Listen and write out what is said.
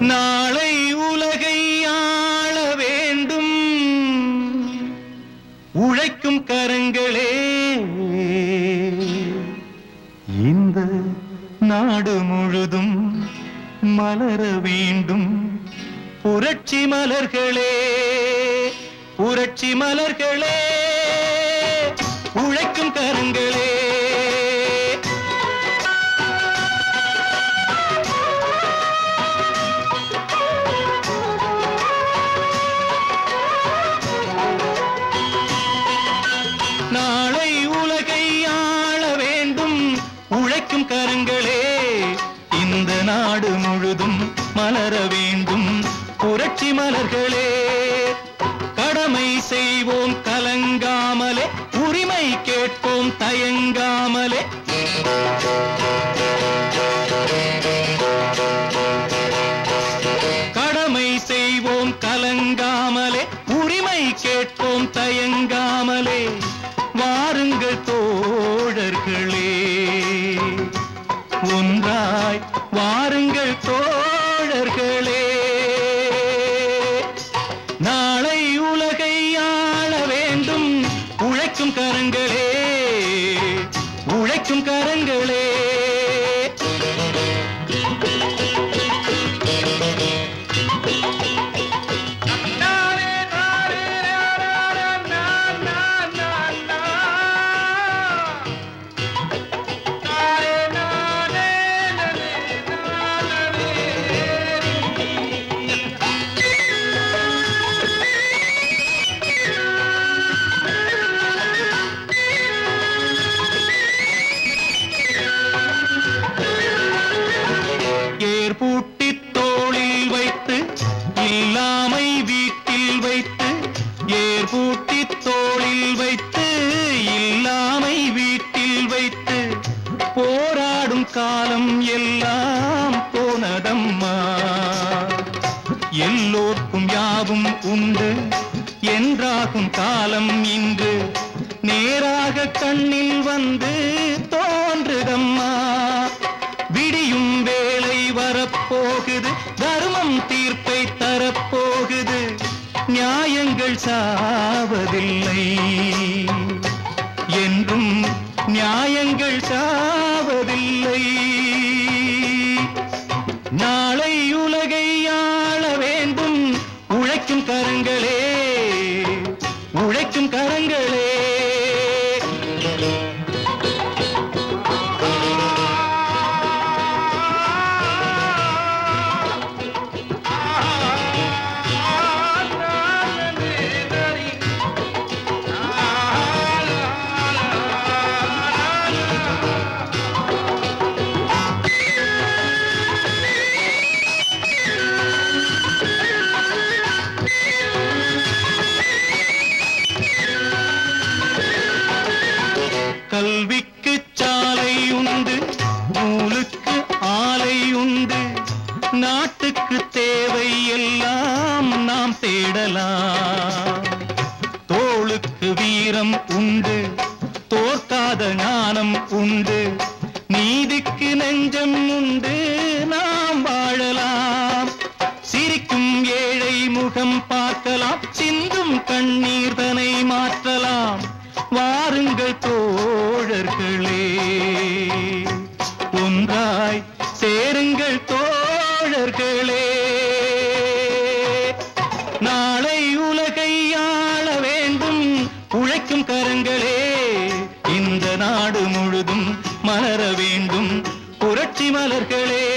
நாளை உலகை ஆள வேண்டும். உழைக்கும் கரங்களே. இந்த நாடு முழுதும் மலர வேண்டும். புரட்சி மலர்களே புரட்சி மலர்களே. உழைக்கும் கருங்களே இந்த நாடு முழுதும் மலர வேண்டும். புரட்சி மலர்களே கடமை செய்வோம் கலங்காமலே உரிமை கேட்போம் தயங்காமலே. கடமை செய்வோம் கலங்காமலே உரிமை கேட்போம் தயங்காமலே. வாருங்கள் தோழர்களே வாருங்கள் தோழர்களே. நாளை உலகை ஆள வேண்டும். உழைக்கும் கரங்களே. இல்லாமை வீட்டில் வைத்து ஏர் பூட்டி தோளில் வைத்து இல்லாமை வீட்டில் வைத்து போராடும் காலம் எல்லாம் போனதம்மா. எல்லோர்க்கும் யாவும் உண்டு என்றாகும் காலம் இன்று. நேராக கண்ணில் வந்து தோன்றுதம்மா. சாவதில்லை. என்றும் நியாயங்கள் சாவதில்லை. நாளை கல்விக்கு சாலை உண்டு நூலுக்கு ஆலை உண்டு. நாட்டுக்கு தேவை எல்லாம் நாம் தேடலாம். தோளுக்கு வீரம் உண்டு தோற்காத ஞானம் உண்டு. நீதிக்கு நெஞ்சம் உண்டு. ஒன்றாய் சேருங்கள் தோழர்களே. நாளை உலகை ஆள வேண்டும். உழைக்கும் கரங்களே. இந்த நாடு முழுதும் மலர வேண்டும். புரட்சி மலர்களே புரட்சி மலர்களே.